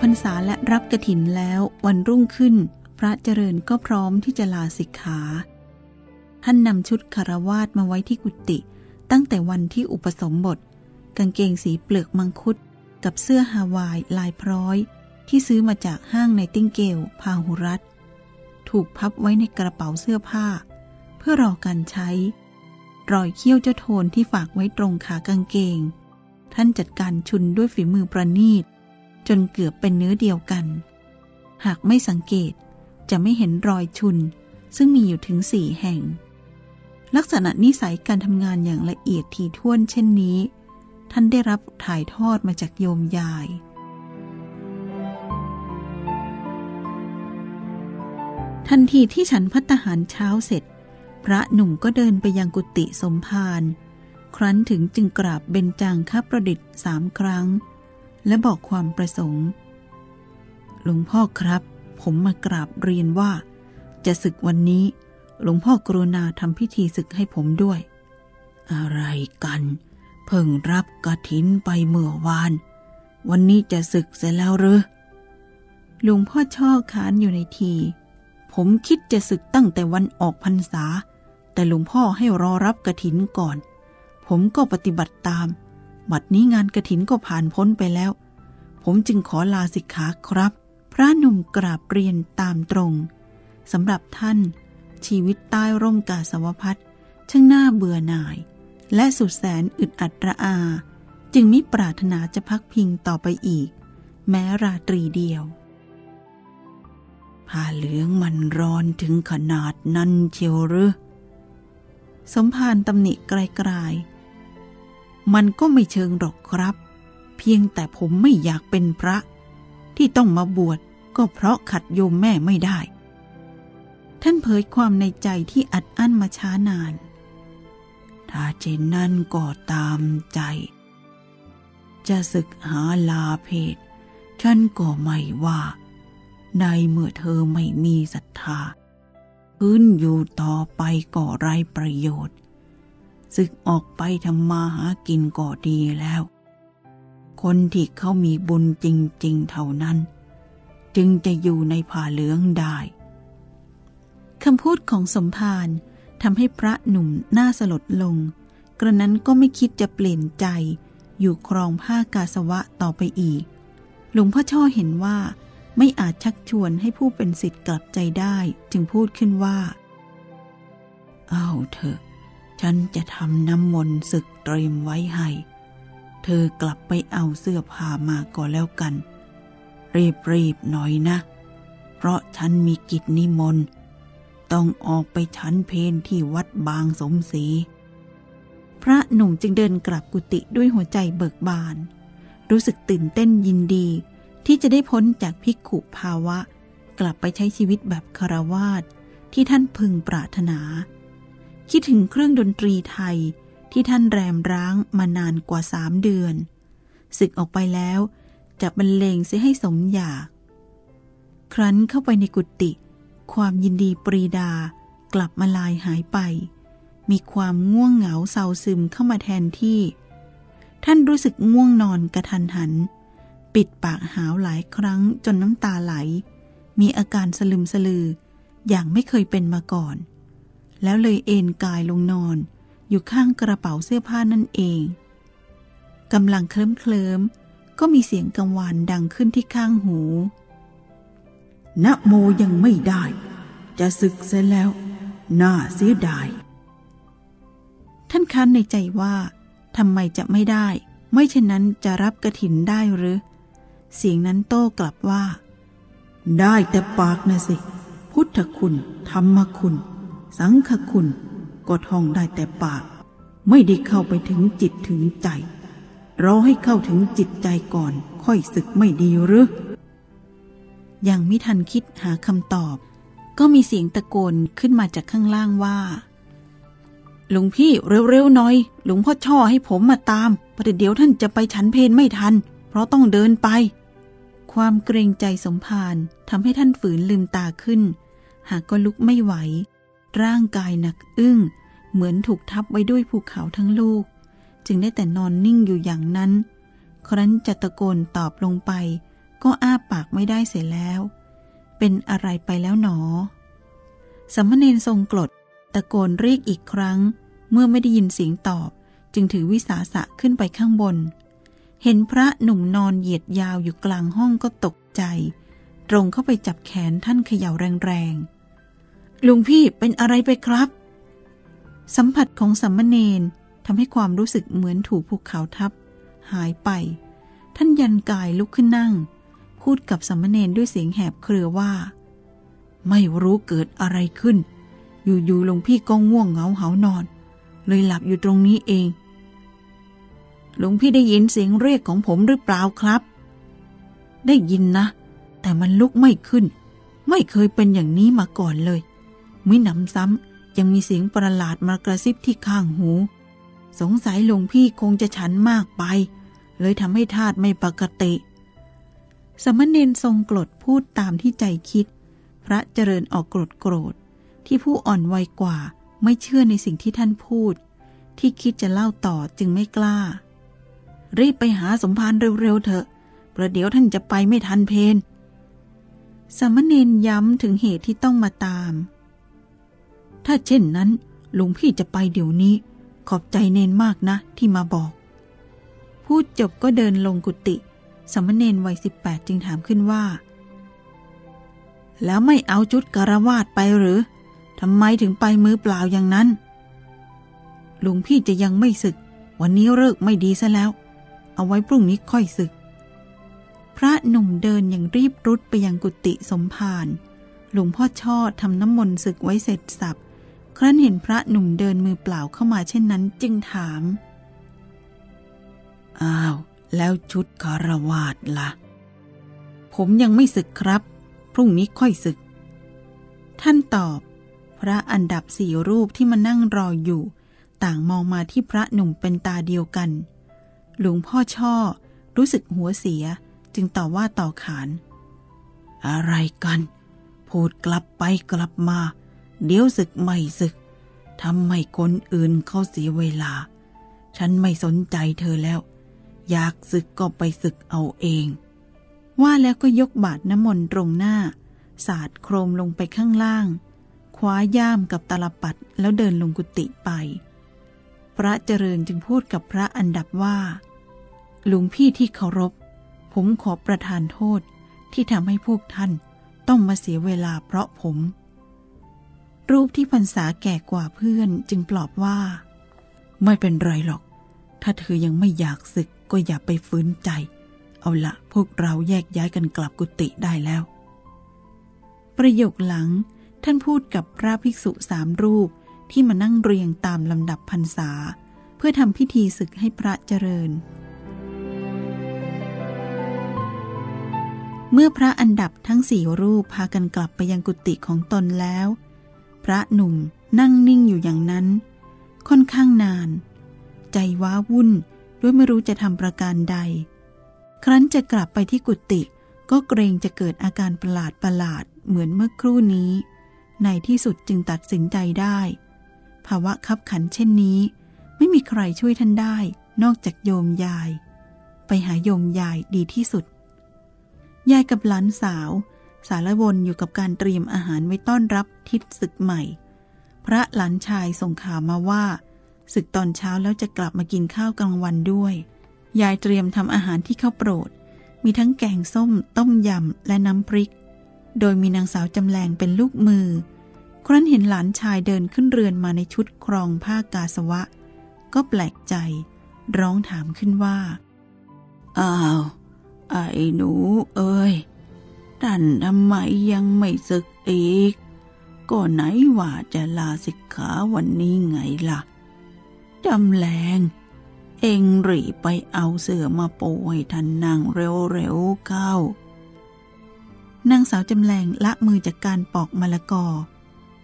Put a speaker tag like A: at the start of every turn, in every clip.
A: พรรษาและรับกระถินแล้ววันรุ่งขึ้น พระเจริญก็พร้อมที่จะลาสิกขา ท่านนำชุดคารวาสมาไว้ที่กุฏิตั้งแต่วันที่อุปสมบท กางเกงสีเปลือกมังคุด กับเสื้อฮาวายลายพร้อย ที่ซื้อมาจากห้างในติ้งเกลพาหุรัตถูกพับไว้ในกระเป๋าเสื้อผ้า เพื่อรอการใช้ รอยเขี้ยวเจ้าโทนที่ฝากไว้ตรงขากางเกง ท่านจัดการชุนด้วยฝีมือประณีต จนเกือบเป็นเนื้อเดียวกัน หากไม่สังเกตจะไม่เห็นรอยชุน ซึ่งมีอยู่ถึงสี่แห่ง ลักษณะนิสัยการทำงานอย่างละเอียดถี่ถ้วนเช่นนี้ ท่านได้รับถ่ายทอดมาจากโยมยาย ทันทีที่ฉันพัตหารเช้าเสร็จ พระหนุ่มก็เดินไปยังกุฏิสมภารครั้นถึงจึงกราบเบญจางคประดิษฐ์สามครั้ง และบอกความประสงค์ หลวงพ่อครับ ผมมากราบเรียนว่า จะศึกวันนี้ หลวงพ่อกรุณาทำพิธีศึกให้ผมด้วย อะไรกัน เพิ่งรับกระถินไปเมื่อวาน วันนี้จะศึกเสร็จแล้วหรือหลวงพ่อช่อขานอยู่ในที ผมคิดจะศึกตั้งแต่วันออกพรรษา แต่หลวงพ่อให้รอรับกระถินก่อน ผมก็ปฏิบัติตาม บัดนี้งานกระถินก็ผ่านพ้นไปแล้ว ผมจึงขอลาสิกขาครับ พระหนุ่มกราบเรียนตามตรงสำหรับท่าน ชีวิตใต้ร่มกาสาวพัดช่างน่าเบื่อหน่าย และสุดแสนอึดอัดระอา จึงมิปรารถนาจะพักพิงต่อไปอีก แม้ราตรีเดียวผ้าเหลืองมันร้อนถึงขนาดนั้นเชียวหรือ สมภารตำหนิไกลๆ มันก็ไม่เชิงหรอกครับ เพียงแต่ผมไม่อยากเป็นพระ ที่ต้องมาบวชก็เพราะขัดโยมแม่ไม่ได้ ท่านเผยความในใจที่อัดอั้นมาช้านาน ถ้าเช่นนั้นก็ตามใจ จะศึกหาลาเพศฉันก็ไม่ว่า ในเมื่อเธอไม่มีศรัทธาพื้นอยู่ต่อไปก็ไรประโยชน์ ศึกออกไปทำมาหากินก็ดีแล้ว คนที่เขามีบุญจริง ๆ เท่านั้น จึงจะอยู่ในผ้าเหลืองได้คำพูดของสมภารทำให้พระหนุ่มหน้าสลดลง กระนั้นก็ไม่คิดจะเปลี่ยนใจ อยู่ครองผ้ากาสวะต่อไปอีก หลวงพ่อช่อเห็นว่า ไม่อาจชักชวนให้ผู้เป็นสิทธิ์กลับใจได้ จึงพูดขึ้นว่า เอาเถอะ ฉันจะทำน้ำมนต์ศึกเตรียมไว้ให้ เธอกลับไปเอาเสื้อผ้ามาก่อนแล้วกัน รีบๆหน่อยนะ เพราะฉันมีกิจนิมนต์ ต้องออกไปฉันเพนที่วัดบางสมศรี พระหนุ่มจึงเดินกลับกุฏิด้วยหัวใจเบิกบาน รู้สึกตื่นเต้นยินดี ที่จะได้พ้นจากพิกขุภาวะ กลับไปใช้ชีวิตแบบคารวาสที่ท่านพึงปรารถนา คิดถึงเครื่องดนตรีไทยที่ท่านแรมร้างมานานกว่าสามเดือนศึกออกไปแล้วจะบรรเลงเสียให้สมอยาก ครั้นเข้าไปในกุฏิความยินดีปรีดากลับมาลายหายไป มีความง่วงเหงาเศร้าซึมเข้ามาแทนที่ ท่านรู้สึกง่วงนอนกระทันหัน ปิดปากหาวหลายครั้งจนน้ำตาไหล มีอาการสลึมสลืออย่างไม่เคยเป็นมาก่อน แล้วเลยเอนกายลงนอน อยู่ข้างกระเป๋าเสื้อผ้านั่นเองกำลังเคลิ้มเคลิมก็มีเสียงกังวานดังขึ้นที่ข้างหูนะโมยังไม่ได้ จะศึกเสียแล้ว น่าเสียดาย ท่านคันในใจว่าทำไมจะไม่ได้ ไม่เช่นนั้นจะรับกระถินได้หรือ เสียงนั้นโต้กลับว่า ได้แต่ปากนะสิ พุทธคุณ ธรรมคุณ สังฆคุณก็ท่องได้แต่ปาก ไม่ได้เข้าไปถึงจิตถึงใจ รอให้เข้าถึงจิตใจก่อน ค่อยศึกไม่ดีหรือยังไม่ทันคิดหาคำตอบ ก็มีเสียงตะโกนขึ้นมาจากข้างล่างว่าหลวงพี่เร็วๆหน่อย หลวงพ่อช่อให้ผมมาตามประเดี๋ยวท่านจะไปฉันเพนไม่ทัน เพราะต้องเดินไป ความเกรงใจสมภารทำให้ท่านฝืนลืมตาขึ้น หากก็ลุกไม่ไหว ร่างกายหนักอึ้ง เหมือนถูกทับไว้ด้วยภูเขาทั้งลูก จึงได้แต่นอนนิ่งอยู่อย่างนั้น ครั้นจะตะโกนตอบลงไป ก็อ้าปากไม่ได้เสียแล้ว เป็นอะไรไปแล้วหนอสัมมเนนทรงกรดตะโกนเรียกอีกครั้ง เมื่อไม่ได้ยินเสียงตอบ จึงถือวิสาสะขึ้นไปข้างบน เห็นพระหนุ่มนอนเหยียดยาวอยู่กลางห้องก็ตกใจ ตรงเข้าไปจับแขนท่านเขย่าแรงๆ ลุงพี่เป็นอะไรไปครับ สัมผัสของสัมมเนนทำให้ความรู้สึกเหมือนถูกภูเขาทับ หายไป ท่านยันกายลุกขึ้นนั่ง พูดกับสัมมเนนด้วยเสียงแหบเครือว่า ไม่รู้เกิดอะไรขึ้น อยู่ๆหลวงพี่ก็ง่วงเหงาเหานอน เลยหลับอยู่ตรงนี้เองหลวงพี่ได้ยินเสียงเรียกของผมหรือเปล่าครับ ได้ยินนะ แต่มันลุกไม่ขึ้น ไม่เคยเป็นอย่างนี้มาก่อนเลย มิหนำซ้ำยังมีเสียงประหลาดมากระซิบที่ข้างหู สงสัยหลวงพี่คงจะฉันมากไป เลยทำให้ธาตุไม่ปกติ สมณเณรทรงกรดพูดตามที่ใจคิด พระเจริญออกกรธโกรธ ที่ผู้อ่อนวัยกว่าไม่เชื่อในสิ่งที่ท่านพูด ที่คิดจะเล่าต่อจึงไม่กล้า รีบไปหาสมภารเร็วๆเถอะประเดี๋ยวท่านจะไปไม่ทันเพนสมณเณรย้ำถึงเหตุที่ต้องมาตาม ถ้าเช่นนั้นหลวงพี่จะไปเดี๋ยวนี้ ขอบใจเนนมากนะที่มาบอก พูดจบก็เดินลงกุฏิสมณเณรวัยสิบแปดจึงถามขึ้นว่า แล้วไม่เอาชุดกราวาดไปหรือทำไมถึงไปมือเปล่าอย่างนั้นหลวงพี่จะยังไม่ศึก วันนี้เลิกไม่ดีซะแล้ว เอาไว้พรุ่งนี้ค่อยศึก พระหนุ่มเดินอย่างรีบรุดไปยังกุฏิสมภารหลวงพ่อช่อทำน้ำมนต์ศึกไว้เสร็จสับ ครั้นเห็นพระหนุ่มเดินมือเปล่าเข้ามาเช่นนั้นจึงถาม อ้าว แล้วชุดคารวาสละ่ะ ผมยังไม่ศึกครับ พรุ่งนี้ค่อยศึก ท่านตอบ พระอันดับสี่รูปที่มานั่งรออยู่ ต่างมองมาที่พระหนุ่มเป็นตาเดียวกัน หลวงพ่อช่อ รู้สึกหัวเสียจึงต่อว่าต่อขาน อะไรกัน พูดกลับไปกลับมา เดี๋ยวศึกไม่ศึกทำให้คนอื่นเขาเสียเวลา ฉันไม่สนใจเธอแล้ว อยากศึกก็ไปศึกเอาเอง ว่าแล้วก็ยกบาทน้ำมนต์ตรงหน้า สาดโครมลงไปข้างล่างคว้าย่ามกับตลปัดแล้วเดินลงกุฏิไป พระเจริญจึงพูดกับพระอันดับว่า หลวงพี่ที่เคารพ ผมขอประทานโทษที่ทำให้พวกท่านต้องมาเสียเวลาเพราะผม รูปที่พรรษาแก่กว่าเพื่อนจึงปลอบว่า ไม่เป็นไรหรอก ถ้าเธอยังไม่อยากศึกก็อย่าไปฟื้นใจ เอาละพวกเราแยกย้ายกันกลับกุฏิได้แล้ว ประโยคหลังท่านพูดกับพระภิกษุสามรูปที่มานั่งเรียงตามลำดับพรรษา เพื่อทำพิธีศึกให้พระเจริญ เมื่อพระอันดับทั้งสี่รูปพากันกลับไปยังกุฏิของตนแล้ว พระหนุ่มนั่งนิ่งอยู่อย่างนั้น ค่อนข้างนาน ใจว้าวุ่นด้วยไม่รู้จะทำประการใด ครั้นจะกลับไปที่กุฏิก็เกรงจะเกิดอาการประหลาดประหลาดเหมือนเมื่อครู่นี้ ในที่สุดจึงตัดสินใจได้ ภาวะคับขันเช่นนี้ ไม่มีใครช่วยท่านได้นอกจากโยมยาย ไปหาโยมยายดีที่สุด ยายกับหลานสาว สารวนอยู่กับการเตรียมอาหารไว้ต้อนรับทิศศึกใหม่ พระหลานชายส่งข่าวมาว่าศึกตอนเช้าแล้วจะกลับมากินข้าวกลางวันด้วย ยายเตรียมทำอาหารที่เขาโปรด มีทั้งแกงส้ม ต้มยำ และน้ำพริก โดยมีนางสาวจำแรงเป็นลูกมือ ครั้นเห็นหลานชายเดินขึ้นเรือนมาในชุดครองผ้ากาสวะ ก็แปลกใจ ร้องถามขึ้นว่า อ้าว ไอ้หนู เอ้ย ท่านทำไมยังไม่ศึกอีก ก็ไหนว่าจะลาสิกขาวันนี้ไงล่ะ จำแรงเองรีไปเอาเสือมาปูให้ท่านนั่งเร็วๆเข้านางสาวจำแรงละมือจากการปอกมะละกอ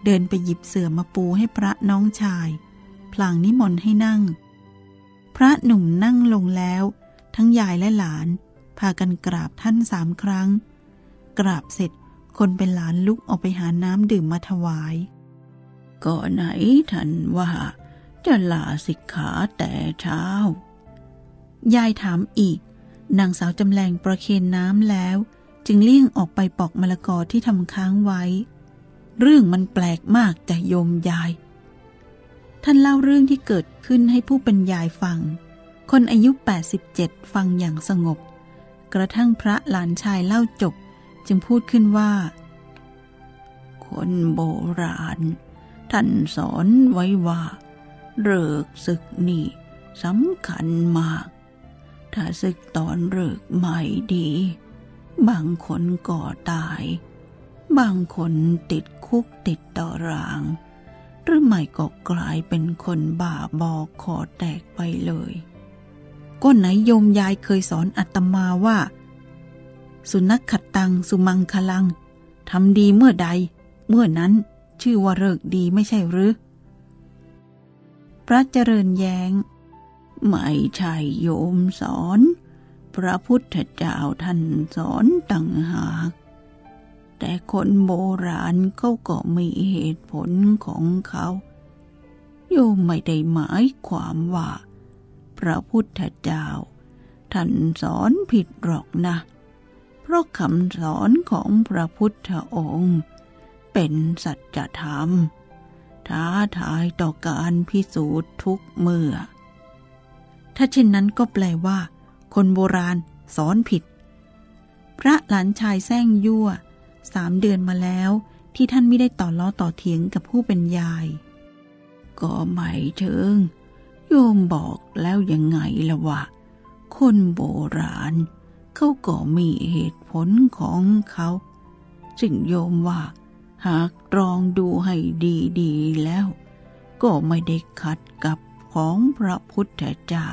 A: เดินไปหยิบเสื่อมาปูให้พระน้องชาย พลางนิมนต์ให้นั่ง พระหนุ่มนั่งลงแล้ว ทั้งยายและหลาน พากันกราบท่านสามครั้ง กราบเสร็จ คนเป็นหลานลุกออกไปหาน้ำดื่มมาถวาย ก็ไหนท่านว่า จะลาสิกขาแต่เช้า ยายถามอีก นางสาวจำแรงประเคนน้ำแล้ว จึงเลี่ยงออกไปปอกมะละกอที่ทำค้างไว้ เรื่องมันแปลกมากจะโยมยาย ท่านเล่าเรื่องที่เกิดขึ้นให้ผู้เป็นยายฟัง คนอายุ 87 ฟังอย่างสงบ กระทั่งพระหลานชายเล่าจบ จึงพูดขึ้นว่า คนโบราณ ท่านสอนไว้ว่าเลิกศึกนี่สำคัญมาก ถ้าศึกตอนเลิกใหม่ดี บางคนก่อตาย บางคนติดคุกติดตาราง หรือไม่ก็กลายเป็นคนบ้าบอกคอแตกไปเลย ก็ไหนโยมยายเคยสอนอัตมาว่า สุนัขขัดตัง สุมังคลังทำดีเมื่อใด เมื่อนั้นชื่อว่าเลิกดีไม่ใช่หรือ พระเจริญแยง้ง ไม่ใช่โยมสอน พระพุทธเจ้าท่านสอนต่างหาก แต่คนโบราณเขาก็มีเหตุผลของเขา โยมไม่ได้หมายความว่า พระพุทธเจ้าท่านสอนผิดหรอกนะ เพราะคำสอนของพระพุทธองค์ เป็นสัจธรรม ท้าทายต่อการพิสูจน์ทุกเมื่อ ถ้าเช่นนั้นก็แปลว่า คนโบราณสอนผิด พระหลานชายแซงยั่วสามเดือนมาแล้วที่ท่านไม่ได้ต่อล้อต่อเถียงกับผู้เป็นยาย ก็ไม่เชิงโยมบอกแล้วยังไงละวะ คนโบราณ เขาก็มีเหตุผลของเขาจึงโยมว่า หากตรองดูให้ดีๆแล้ว ก็ไม่ได้ขัดกับของพระพุทธเจ้า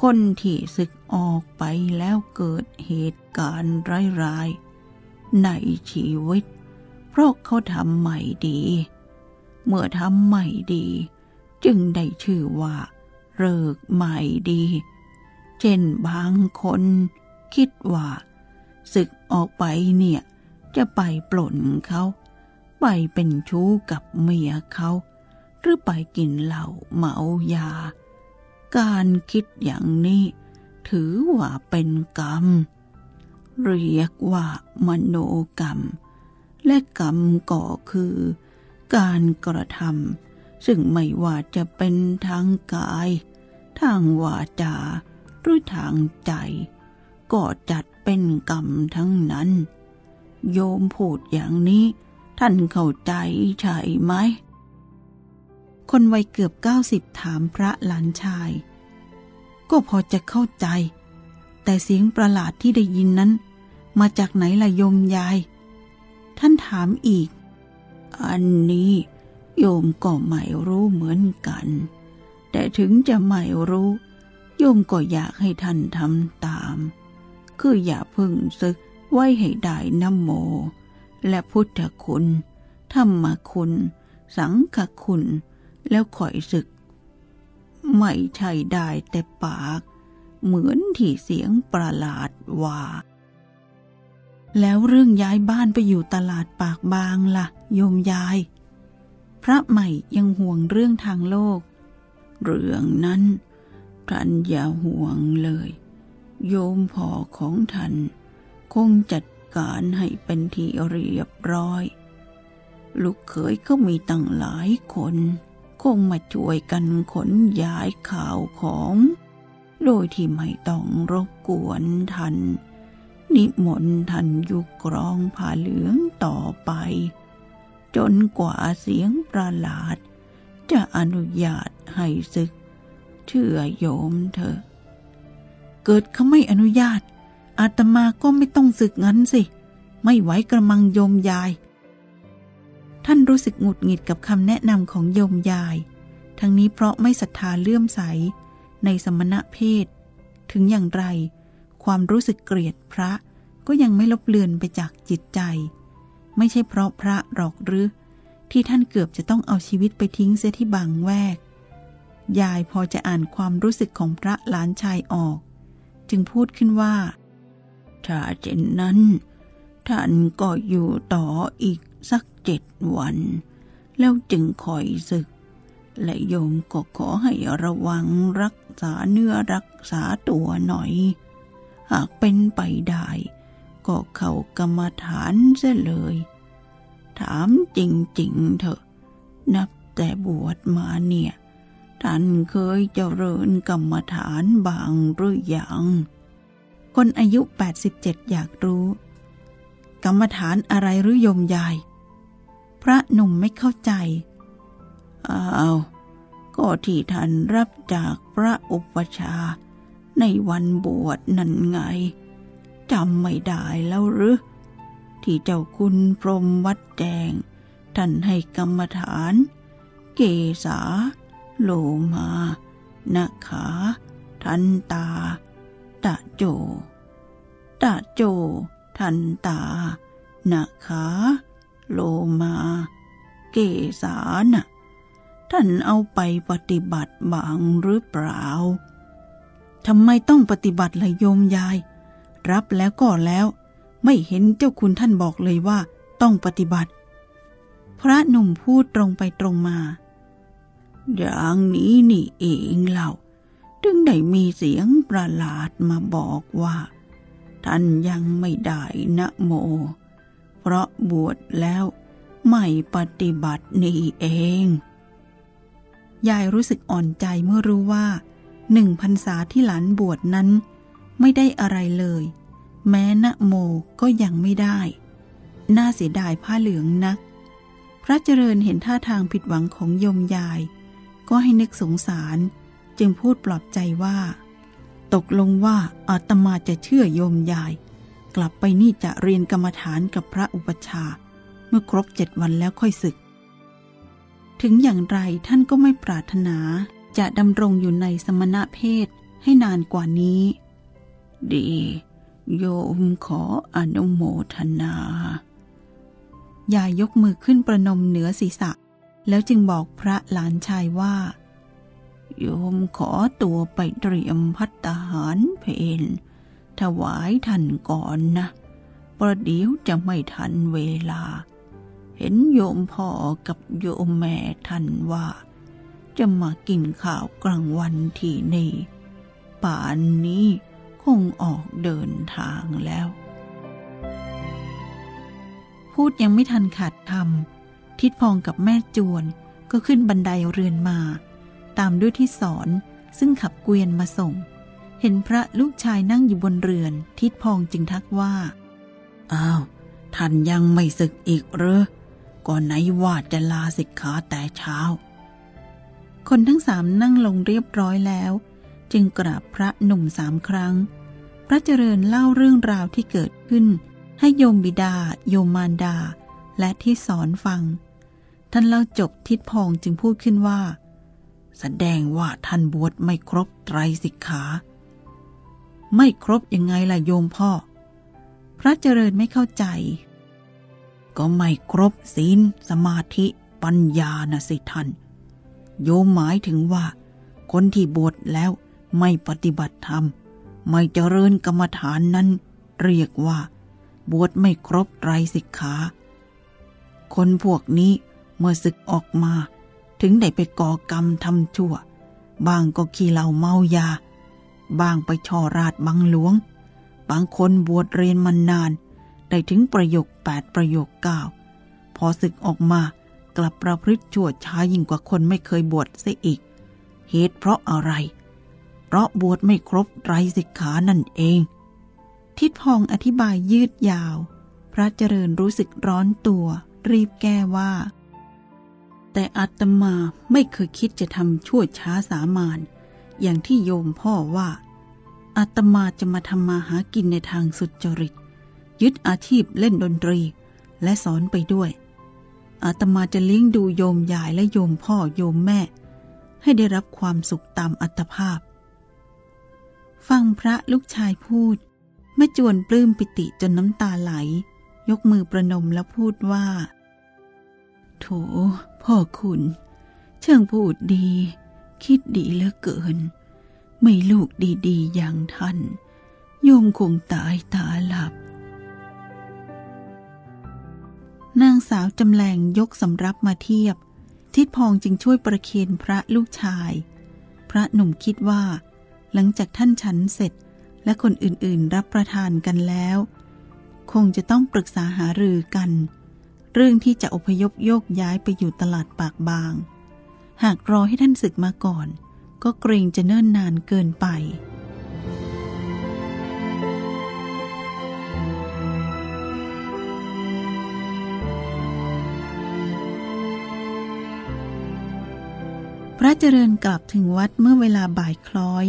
A: คนที่ศึกออกไปแล้วเกิดเหตุการณ์ร้ายๆในชีวิต เพราะเขาทำไม่ดี เมื่อทำไม่ดี จึงได้ชื่อว่าเลิกไม่ดี เช่นบางคน คิดว่าศึกออกไปเนี่ย จะไปปล้นเขา ไปเป็นชู้กับเมียเขา หรือไปกินเหล้าเมายา การคิดอย่างนี้ ถือว่าเป็นกรรม เรียกว่ามโนกรรม และกรรมก็คือ การกระทำซึ่งไม่ว่าจะเป็นทางกาย ทางวาจาหรือทางใจ ก็จัดเป็นกรรมทั้งนั้น โยมพูดอย่างนี้ ท่านเข้าใจใช่ไหม คนวัยเกือบเก้าสิบถามพระหลานชาย ก็พอจะเข้าใจ แต่เสียงประหลาดที่ได้ยินนั้น มาจากไหนล่ะโยมยาย ท่านถามอีก อันนี้โยมก็ไม่รู้เหมือนกัน แต่ถึงจะไม่รู้ โยมก็อยากให้ท่านทำตาม คืออย่าพึ่งซึกไว้ให้ได้นโม และพุทธคุณ ธรรมคุณ สังฆคุณ แล้วคอยศึก ไม่ใช่ได้แต่ปาก เหมือนที่เสียงประหลาดว่า แล้วเรื่องย้ายบ้านไปอยู่ตลาดปากบางละ่ะ โยมยาย พระใหม่ยังห่วงเรื่องทางโลก เรื่องนั้นท่านอย่าห่วงเลย โยมพ่อของท่านคงจัดการให้เป็นที่เรียบร้อย ลูกเขยก็มีตั้งหลายคน คงมาช่วยกันขนย้ายข่าวของ โดยที่ไม่ต้องรบกวนท่าน นิมนต์ท่านอยู่กรองผ้าเหลืองต่อไป จนกว่าเสียงประหลาด จะอนุญาตให้ศึก เชื่อโยมเถอะ เกิดเขาไม่อนุญาต อาตมาก็ไม่ต้องศึกงั้นสิ ไม่ไหวกระมังโยมยาย ท่านรู้สึกหงุดหงิดกับคำแนะนำของโยมยาย ทั้งนี้เพราะไม่ศรัทธาเลื่อมใส ในสมณะเพศ ถึงอย่างไร ความรู้สึกเกลียดพระก็ยังไม่ลบเลือนไปจากจิตใจ ไม่ใช่เพราะพระหรอกหรือ ที่ท่านเกือบจะต้องเอาชีวิตไปทิ้งเสียที่บางแวก ยายพอจะอ่านความรู้สึกของพระหลานชายออก จึงพูดขึ้นว่า ถ้าเช่นนั้น ท่านก็อยู่ต่ออีกสักเจ็ดวัน แล้วจึงคอยศึก และโยมก็ขอให้ระวังรักษาเนื้อรักษาตัวหน่อย หากเป็นไปได้ ก็เข้ากรรมฐานเสียเลย ถามจริงๆเถอะ นับแต่บวชมาเนี่ย ท่านเคยเจริญกรรมฐานบางหรือยัง คนอายุ 87 อยากรู้ กรรมฐานอะไรหรือโยมยาย พระหนุ่มไม่เข้าใจ อ้าว ก็ที่ท่านรับจากพระอุปชา ในวันบวชนั่นไงจำไม่ได้แล้วหรือ ที่เจ้าคุณพรมวัดแจง ท่านให้กรรมฐาน เกษา โลมานาขา ทันตา ตะโจ ตะโจ ทันตานาขา โลมา เกษานะท่านเอาไปปฏิบัติบางหรือเปล่า ทำไมต้องปฏิบัติเลยโยมยาย รับแล้วก็แล้ว ไม่เห็นเจ้าคุณท่านบอกเลยว่า ต้องปฏิบัติ พระหนุ่มพูดตรงไปตรงมา อย่างนี้นี่เองเล่าถึงได้มีเสียงประหลาดมาบอกว่า ท่านยังไม่ได้นะโม เพราะบวชแล้วไม่ปฏิบัตินี่เอง ยายรู้สึกอ่อนใจเมื่อรู้ว่าหนึ่งพรรษาที่หลานบวชนั้น ไม่ได้อะไรเลย แม้นะโมก็ยังไม่ได้ น่าเสียดายผ้าเหลืองนัก พระเจริญเห็นท่าทางผิดหวังของโยมยาย ก็ให้นึกสงสาร จึงพูดปลอบใจว่า ตกลงว่าอาตมาจะเชื่อโยมยาย กลับไปนี่จะเรียนกรรมฐานกับพระอุปชา เมื่อครบเจ็ดวันแล้วค่อยศึก ถึงอย่างไรท่านก็ไม่ปรารถนาจะดำรงอยู่ในสมณะเพศให้นานกว่านี้ ดี โยมขออนุโมทนา ยายยกมือขึ้นประนมเหนือศีรษะ แล้วจึงบอกพระหลานชายว่า โยมขอตัวไปเตรียมพัตตาหารเพนถวายท่านก่อนนะ ประเดี๋ยวจะไม่ทันเวลา เห็นโยมพ่อกับโยมแม่ท่านว่า จะมากินข้าวกลางวันที่นี่ ป่านนี้คงออกเดินทางแล้ว พูดยังไม่ทันขาดคำ ทิดพองกับแม่จวนก็ขึ้นบันไดเรือนมา ตามด้วยที่สอนซึ่งขับเกวียนมาส่ง เห็นพระลูกชายนั่งอยู่บนเรือน ทิดพองจึงทักว่า อ้าว ท่านยังไม่ศึกอีกเหรอก่อนไหนว่าจะลาสิกขาแต่เช้า คนทั้งสามนั่งลงเรียบร้อยแล้ว จึงกราบพระหนุ่มสามครั้ง พระเจริญเล่าเรื่องราวที่เกิดขึ้น ให้โยมบิดา โยมมารดา และที่สอนฟัง ท่านเล่าจบทิดพองจึงพูดขึ้นว่า แสดงว่าท่านบวชไม่ครบไตรสิกขา ไม่ครบยังไงล่ะโยมพ่อ พระเจริญไม่เข้าใจ ก็ไม่ครบศีลสมาธิปัญญานะสิท่าน โยมหมายถึงว่า คนที่บวชแล้วไม่ปฏิบัติธรรม ไม่เจริญกรรมฐานนั้น เรียกว่า บวชไม่ครบไตรสิกขา คนพวกนี้ เมื่อศึกออกมา ถึงได้ไปก่อกรรมทำชั่ว บางก็ขี้เหล้าเมายา บางไปช่อราดบังหลวง บางคนบวชเรียนมานาน ได้ถึงประโยคแปดประโยคเก้าพอศึกออกมากลับประพฤติชั่วช้ายิ่งกว่าคนไม่เคยบวชเสียอีก เหตุเพราะอะไร เพราะบวชไม่ครบไตรสิกขานั่นเอง ทิดพองอธิบายยืดยาว พระเจริญรู้สึกร้อนตัว รีบแก้ว่า แต่อาตมาไม่เคยคิดจะทำชั่วช้าสามานอย่างที่โยมพ่อว่าอาตมาจะมาทำมาหากินในทางสุจริต ยึดอาชีพเล่นดนตรี และสอนไปด้วย อาตมาจะเลี้ยงดูโยมยายและโยมพ่อโยมแม่ ให้ได้รับความสุขตามอัตภาพ ฟังพระลูกชายพูดแม่จวนปลื้มปิติจนน้ำตาไหล ยกมือประนมแล้วพูดว่า โถ พ่อคุณเชิงพูดดี คิดดีเหลือเกิน ไม่ลูกดีๆ อย่างท่าน โยมคงตายตาหลับ นางสาวจำแรงยกสำรับมาเทียบ ทิดพองจึงช่วยประเคนพระลูกชาย พระหนุ่มคิดว่า หลังจากท่านฉันเสร็จและคนอื่นๆ รับประทานกันแล้ว คงจะต้องปรึกษาหารือกัน เรื่องที่จะอพยพโยกย้ายไปอยู่ตลาดปากบาง หากรอให้ท่านศึกมาก่อน ก็เกรงจะเนิ่นนานเกินไป พระเจริญกลับถึงวัดเมื่อเวลาบ่ายคล้อย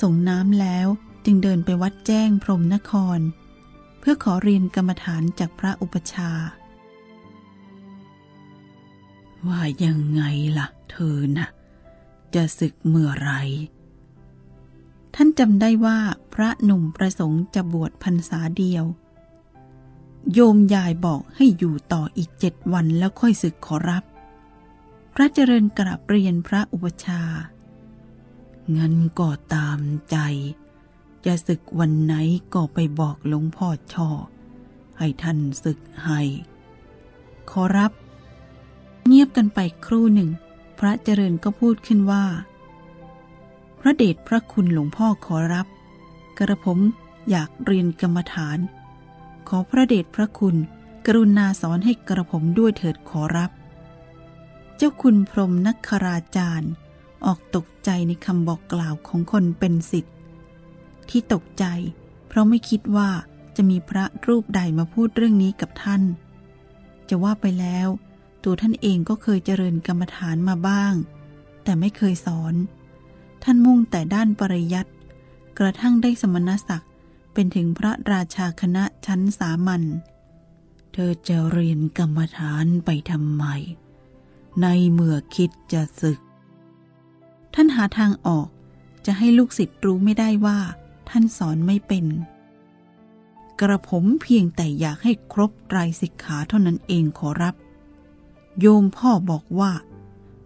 A: ส่งน้ำแล้วจึงเดินไปวัดแจ้งพรมนคร เพื่อขอเรียนกรรมฐานจากพระอุปชา ว่ายังไงล่ะ เธอนะจะศึกเมื่อไร ท่านจำได้ว่าพระหนุ่มประสงค์จะบวชพรรษาเดียว โยมยายบอกให้อยู่ต่ออีกเจ็ดวันแล้วค่อยศึกขอรับ พระเจริญกราบเรียนพระอุปชา งั้นก็ตามใจ จะศึกวันไหนก็ไปบอกหลวงพ่อช่อให้ท่านศึกให้ขอรับ เงียบกันไปครู่หนึ่ง พระเจริญก็พูดขึ้นว่า พระเดชพระคุณหลวงพ่อขอรับ กระผมอยากเรียนกรรมฐาน ขอพระเดชพระคุณ กรุณาสอนให้กระผมด้วยเถิดขอรับ เจ้าคุณพรมนักคราจารย์ออกตกใจในคำบอกกล่าวของคนเป็นสิทธิ์ที่ตกใจ เพราะไม่คิดว่าจะมีพระรูปใดมาพูดเรื่องนี้กับท่าน จะว่าไปแล้ว ตัวท่านเองก็เคยเจริญกรรมฐานมาบ้าง แต่ไม่เคยสอน ท่านมุ่งแต่ด้านปริยัติกระทั่งได้สมณศักดิ์เป็นถึงพระราชาคณะชั้นสามัญ เธอจะเรียนกรรมฐานไปทำไม ในเมื่อคิดจะศึก ท่านหาทางออกจะให้ลูกศิษย์รู้ไม่ได้ว่า ท่านสอนไม่เป็น กระผมเพียงแต่อยากให้ครบไตรสิกขาเท่านั้นเองขอรับ โยมพ่อบอกว่า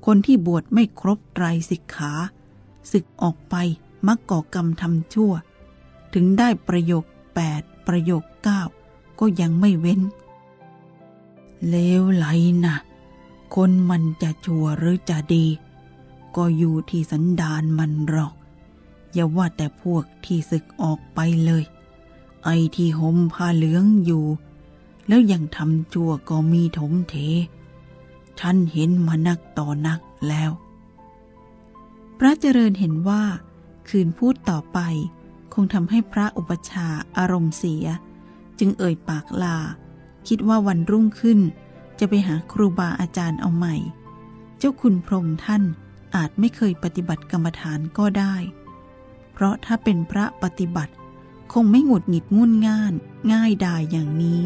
A: คนที่บวชไม่ครบไตรสิกขาศึกออกไปมักก่อกรรมทำชั่ว ถึงได้ประโยคแปดประโยคเก้าก็ยังไม่เว้น เลวไหลนะคนมันจะชั่วหรือจะดี ก็อยู่ที่สันดานมันหรอก อย่าว่าแต่พวกที่ศึกออกไปเลย ไอที่ห่มผ้าเหลืองอยู่ แล้วยังทำจั่วก็มีถมเท ฉันเห็นมานักต่อนักแล้ว พระเจริญเห็นว่า คืนพูดต่อไป คงทำให้พระอุปชาอารมณ์เสีย จึงเอ่ยปากลา คิดว่าวันรุ่งขึ้น จะไปหาครูบาอาจารย์เอาใหม่ เจ้าคุณพรมท่านอาจไม่เคยปฏิบัติกรรมฐานก็ได้ เพราะถ้าเป็นพระปฏิบัติ คงไม่หงุดหงิดงุนง่าน ง่ายดายอย่างนี้